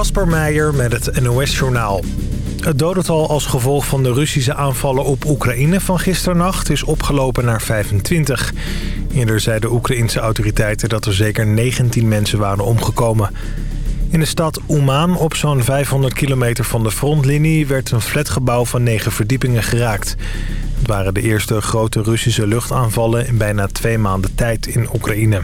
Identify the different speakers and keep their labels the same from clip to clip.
Speaker 1: Kasper Meijer met het NOS-journaal. Het dodental als gevolg van de Russische aanvallen op Oekraïne van gisternacht is opgelopen naar 25. Eerder zeiden Oekraïnse autoriteiten dat er zeker 19 mensen waren omgekomen. In de stad Uman, op zo'n 500 kilometer van de frontlinie... werd een flatgebouw van negen verdiepingen geraakt. Het waren de eerste grote Russische luchtaanvallen... in bijna twee maanden tijd in Oekraïne.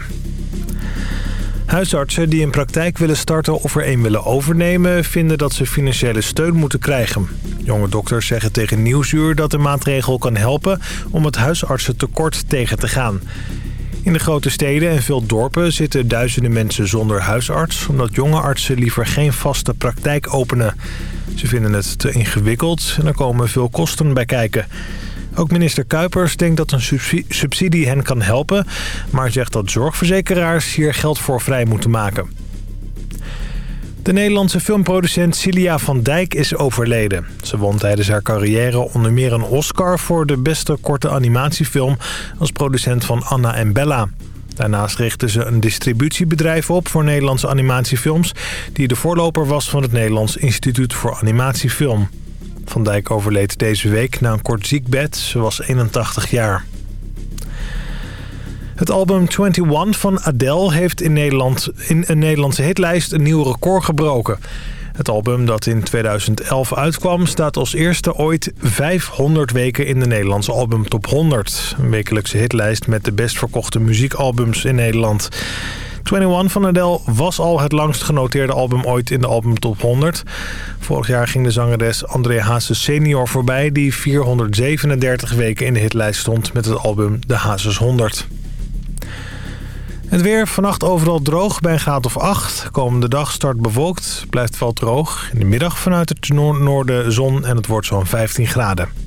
Speaker 1: Huisartsen die een praktijk willen starten of er een willen overnemen... vinden dat ze financiële steun moeten krijgen. Jonge dokters zeggen tegen Nieuwsuur dat de maatregel kan helpen... om het huisartsentekort tegen te gaan. In de grote steden en veel dorpen zitten duizenden mensen zonder huisarts... omdat jonge artsen liever geen vaste praktijk openen. Ze vinden het te ingewikkeld en er komen veel kosten bij kijken... Ook minister Kuipers denkt dat een subsidie hen kan helpen... maar zegt dat zorgverzekeraars hier geld voor vrij moeten maken. De Nederlandse filmproducent Cilia van Dijk is overleden. Ze won tijdens haar carrière onder meer een Oscar voor de beste korte animatiefilm... als producent van Anna en Bella. Daarnaast richtte ze een distributiebedrijf op voor Nederlandse animatiefilms... die de voorloper was van het Nederlands Instituut voor Animatiefilm. Van Dijk overleed deze week na een kort ziekbed. Ze was 81 jaar. Het album 21 van Adele heeft in, Nederland, in een Nederlandse hitlijst een nieuw record gebroken. Het album dat in 2011 uitkwam staat als eerste ooit 500 weken in de Nederlandse album Top 100. Een wekelijkse hitlijst met de best verkochte muziekalbums in Nederland. 21 van Adele was al het langst genoteerde album ooit in de album Top 100. Vorig jaar ging de zangeres André Hazes senior voorbij... die 437 weken in de hitlijst stond met het album De Hazes 100. Het weer vannacht overal droog bij een graad of 8. Komende dag start bewolkt, blijft wel droog. In de middag vanuit het noorden zon en het wordt zo'n 15 graden.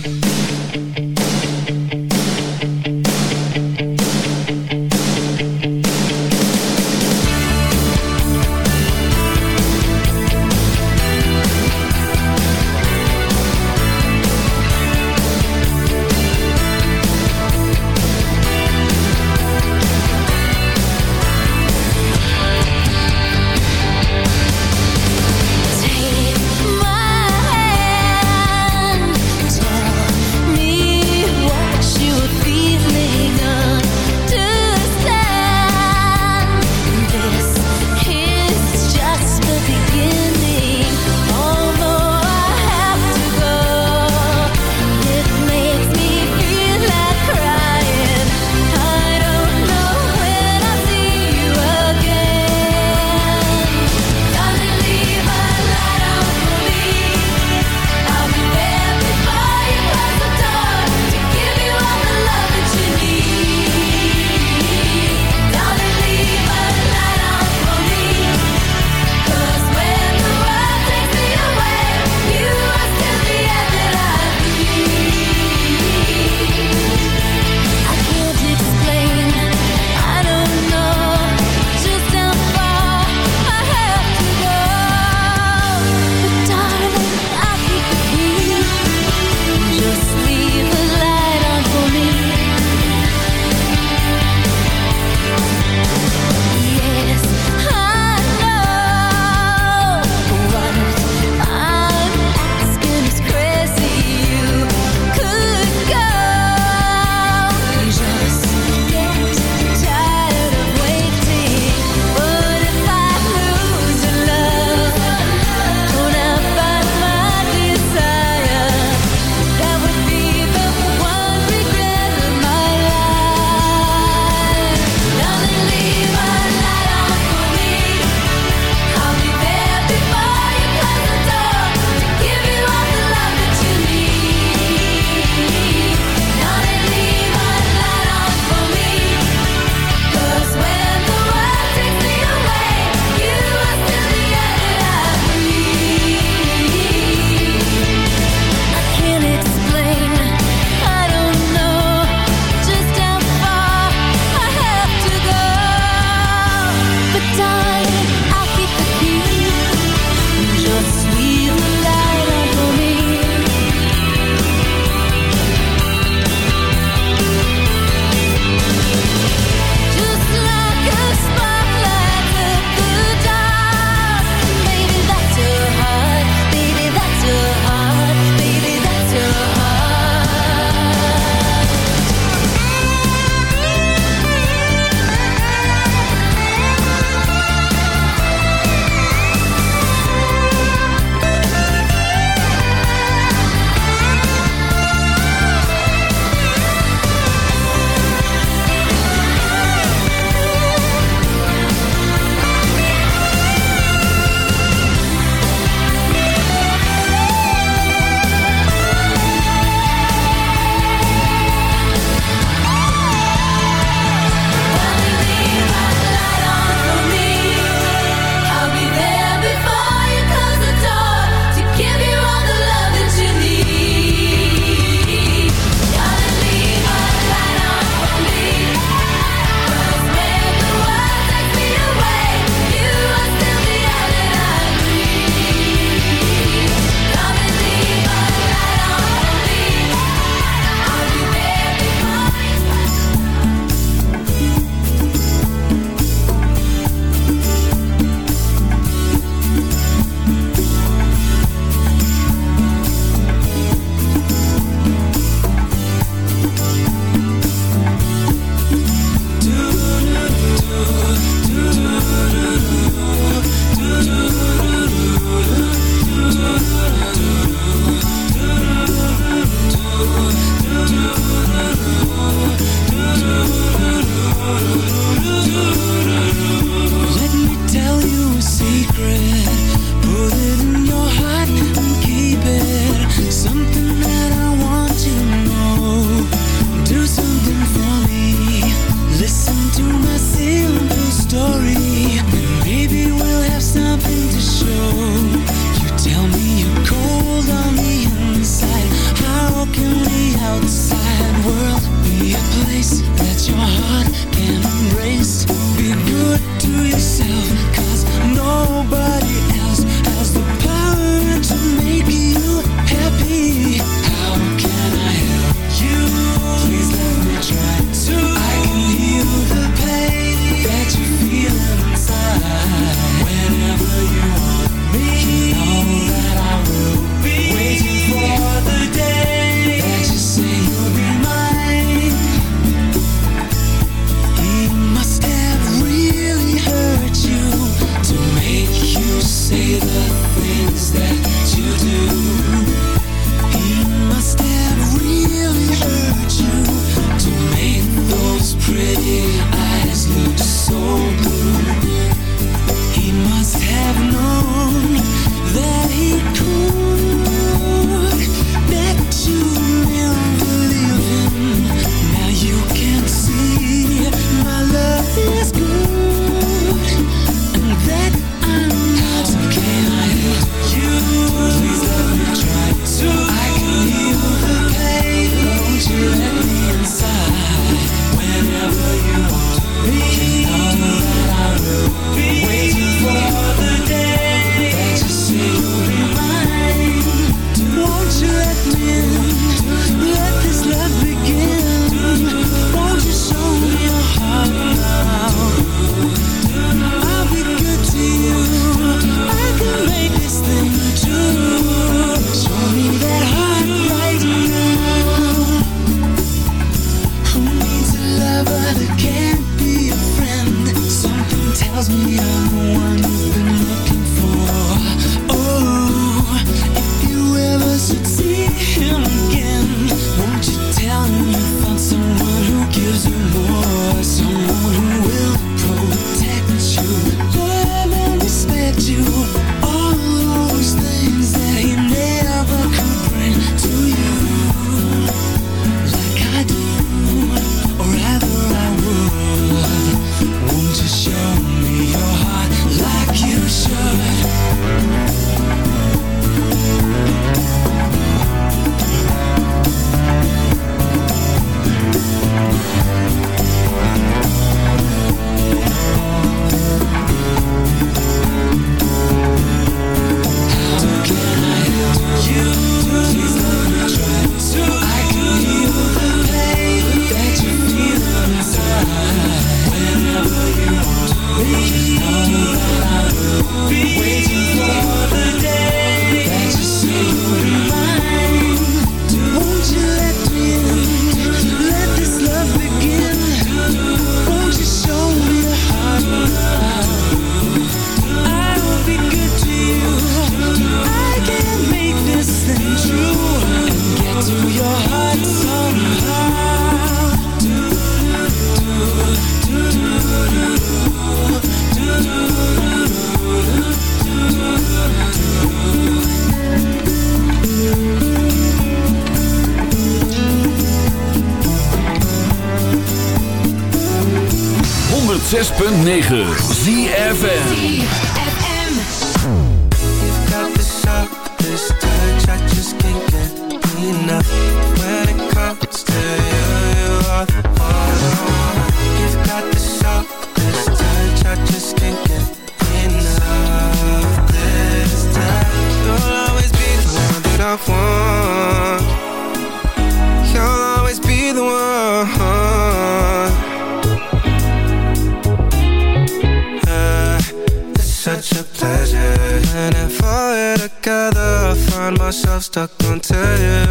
Speaker 2: myself stuck
Speaker 3: onto you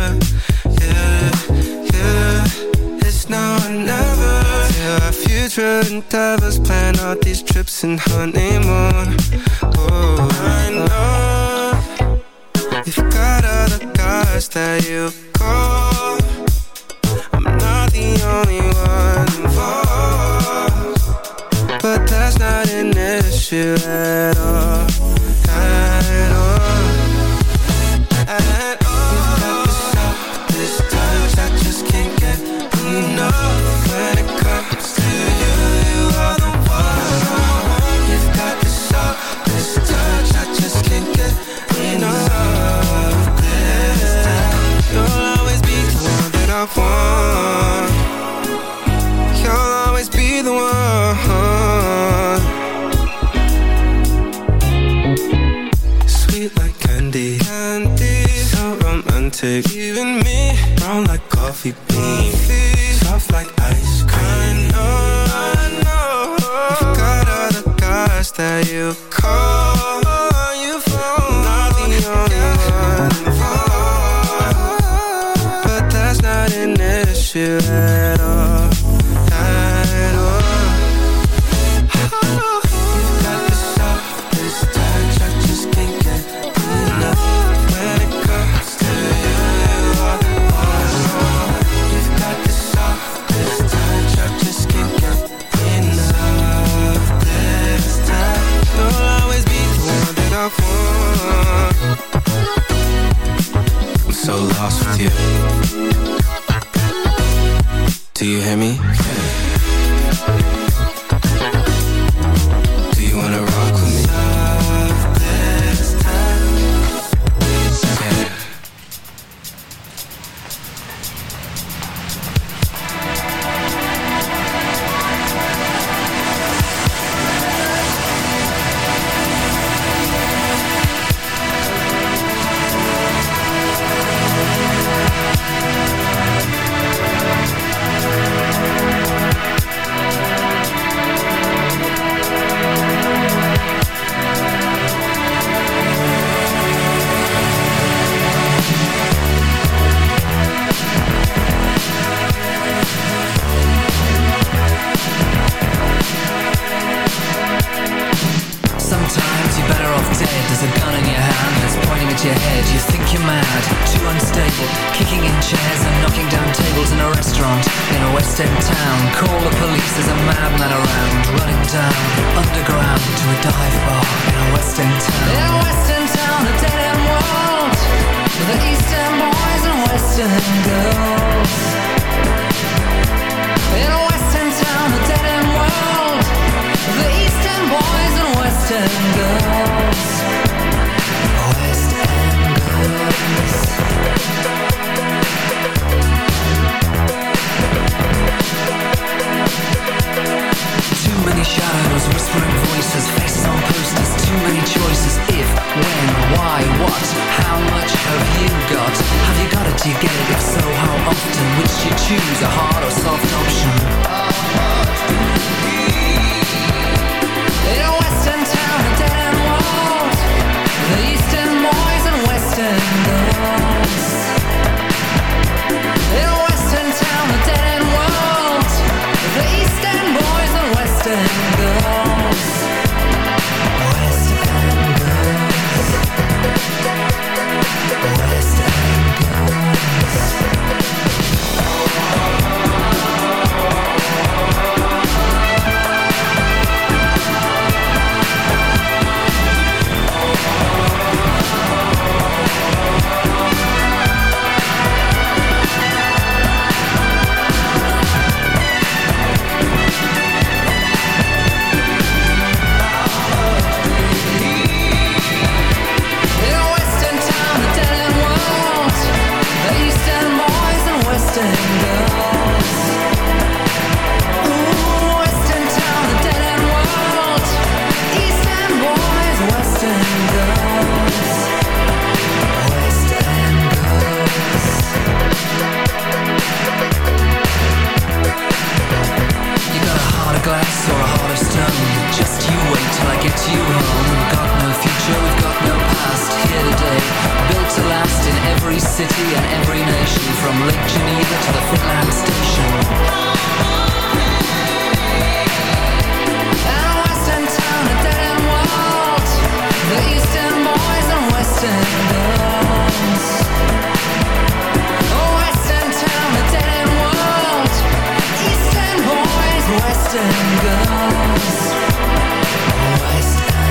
Speaker 4: Yeah, yeah. It's now or never. Yeah, our future endeavors Plan out these trips and honeymoon. Oh, I know. You've got other guys that you call. I'm not the only one involved. But that's not an issue at all.
Speaker 5: choose a hard or soft. and goes, and.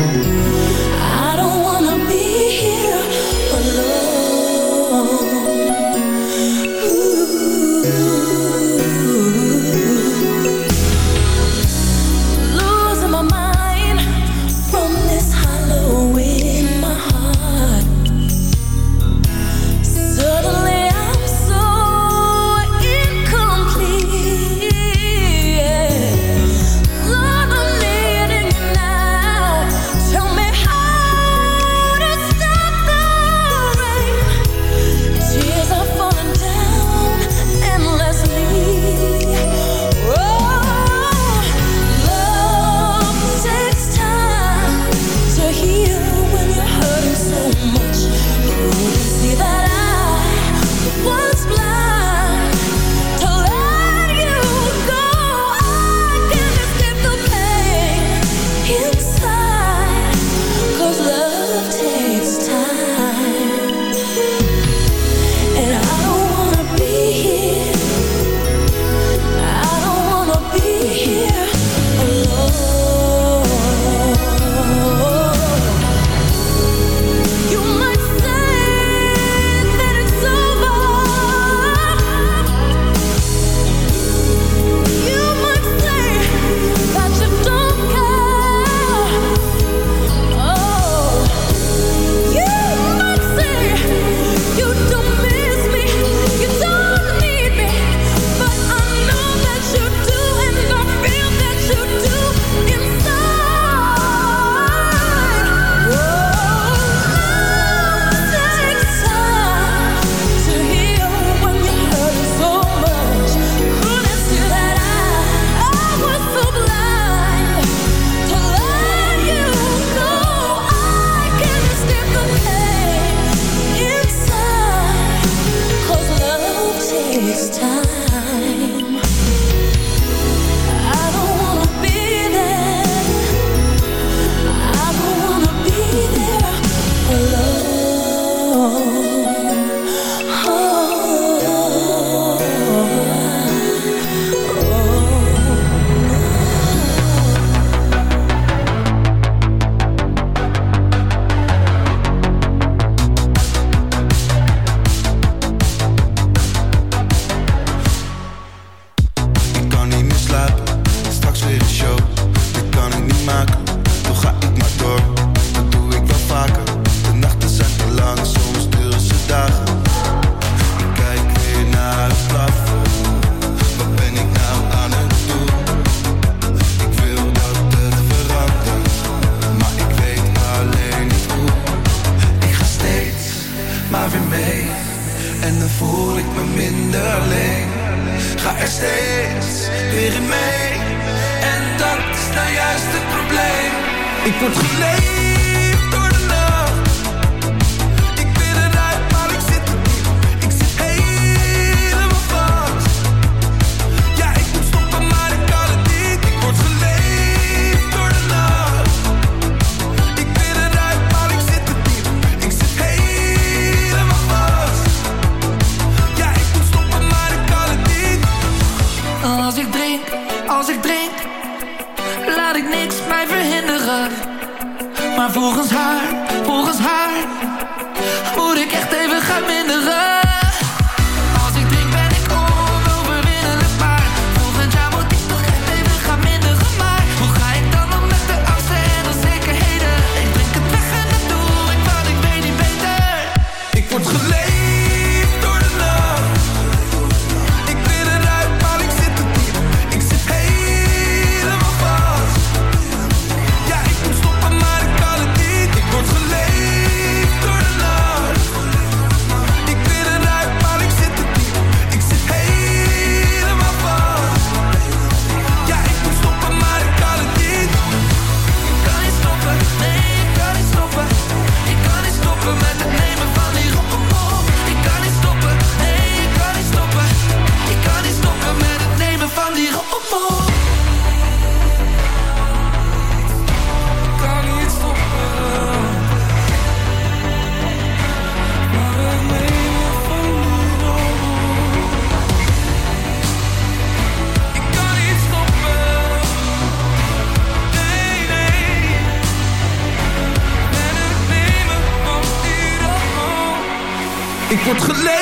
Speaker 2: Soul. Maar
Speaker 6: volgens haar, volgens haar Moet ik echt even gaan minderen. goed geleefd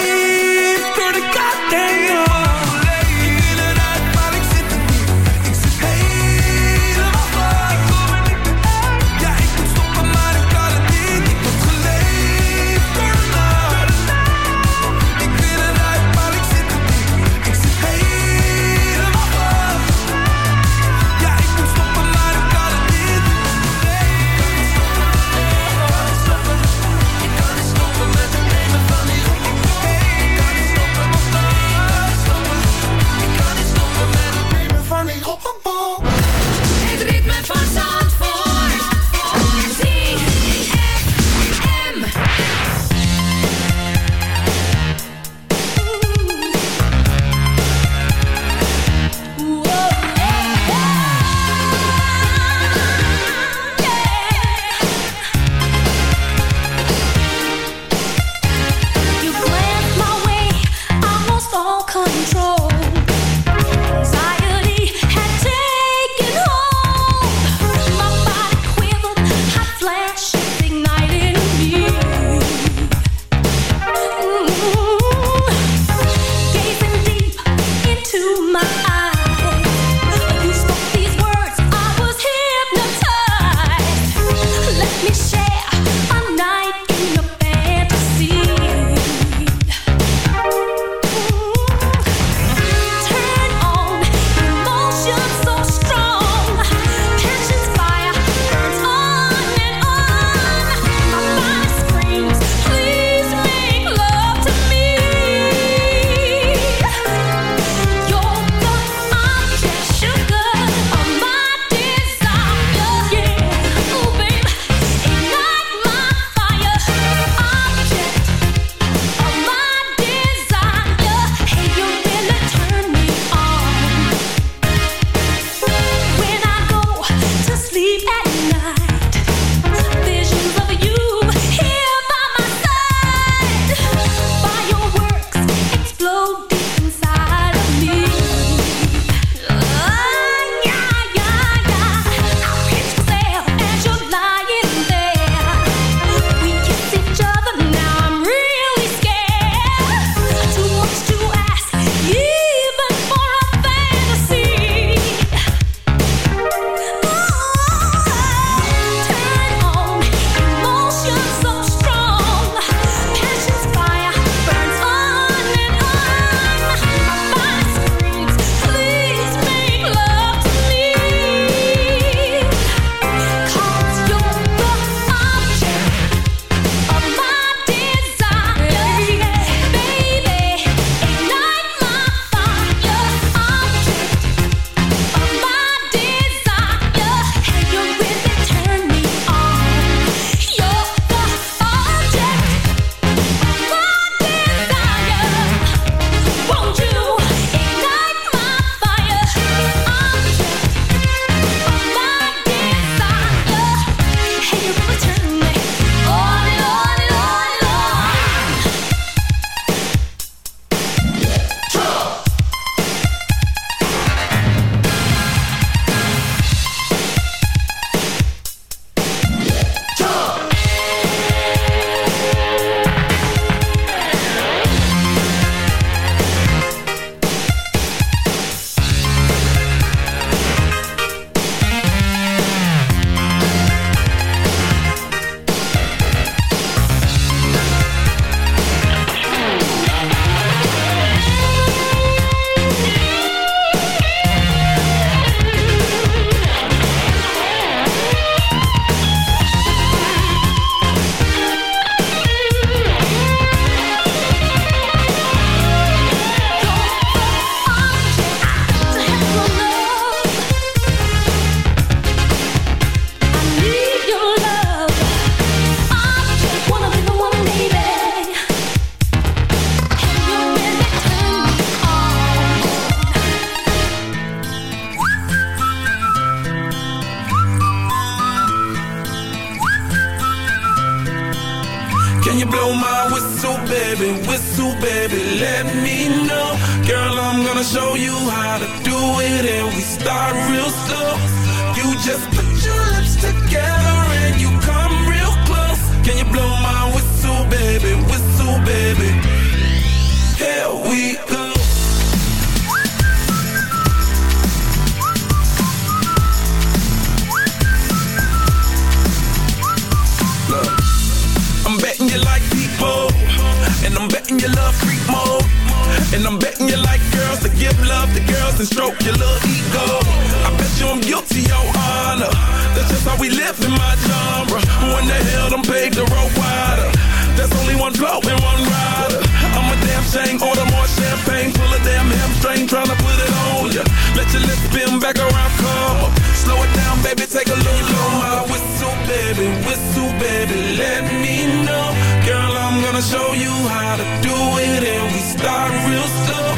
Speaker 6: your little ego. I bet you I'm guilty, your honor. That's just how we live in my genre. Who in the hell done paved the road wider? There's only one blow and one rider. I'm a damn shame, order more champagne, pull a damn hamstring, tryna put it on ya. Let your lips spin back around, come up. Slow it down, baby, take a look. Blow my whistle, baby, whistle, baby, let me know. Girl, I'm gonna show you how to do it, and we start real slow.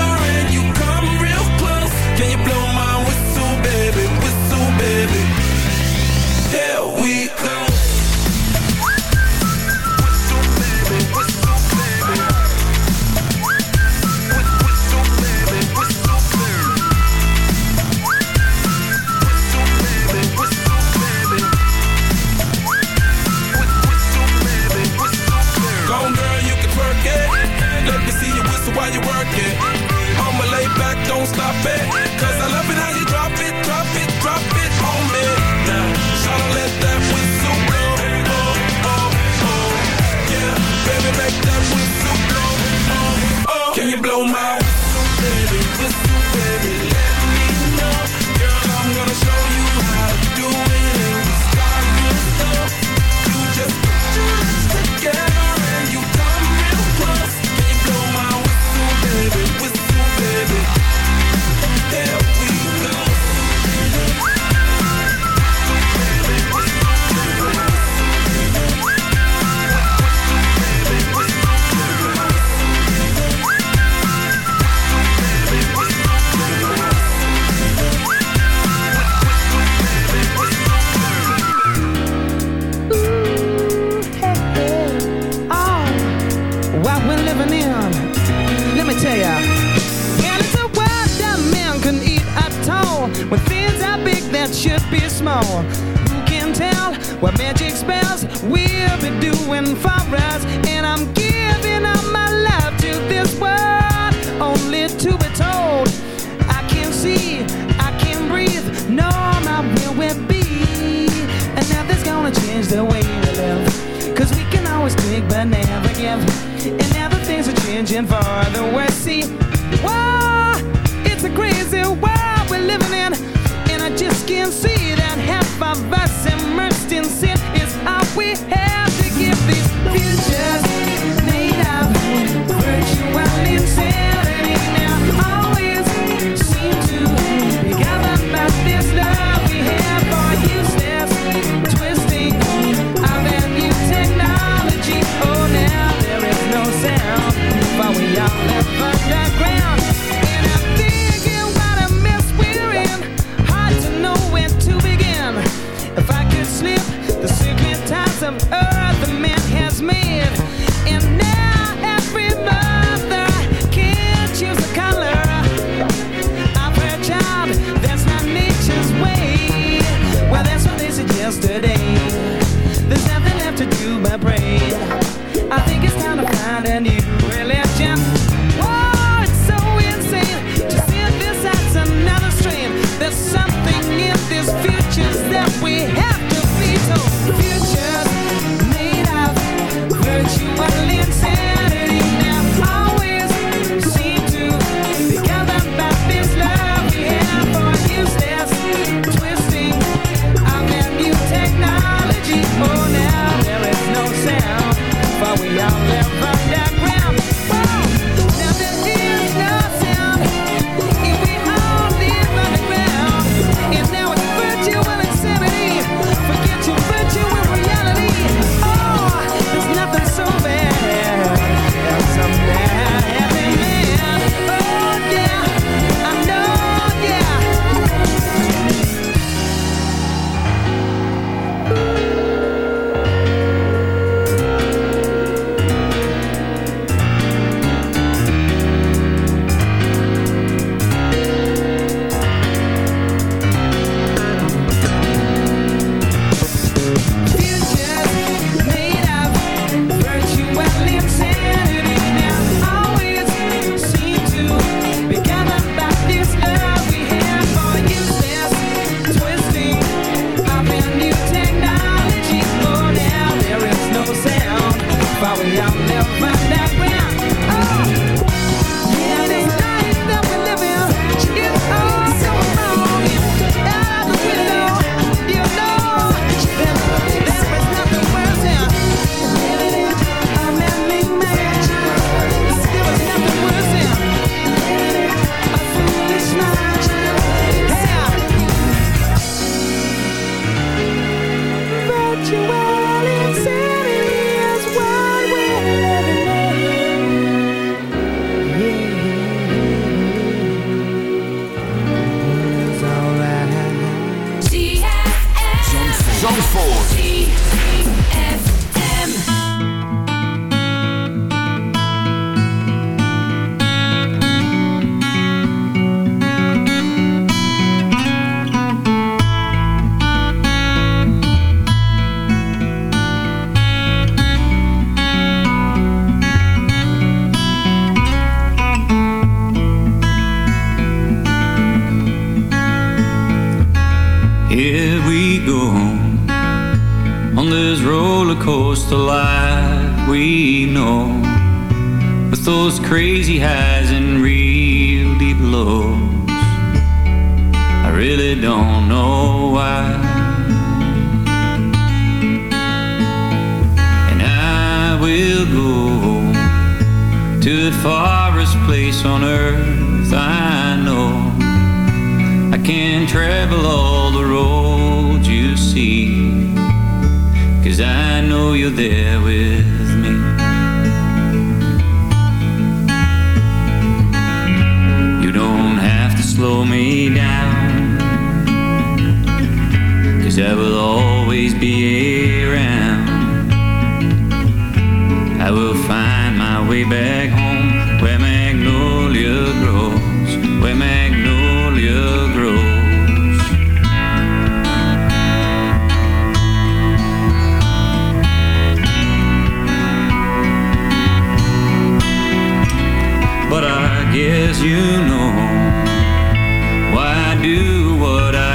Speaker 6: 被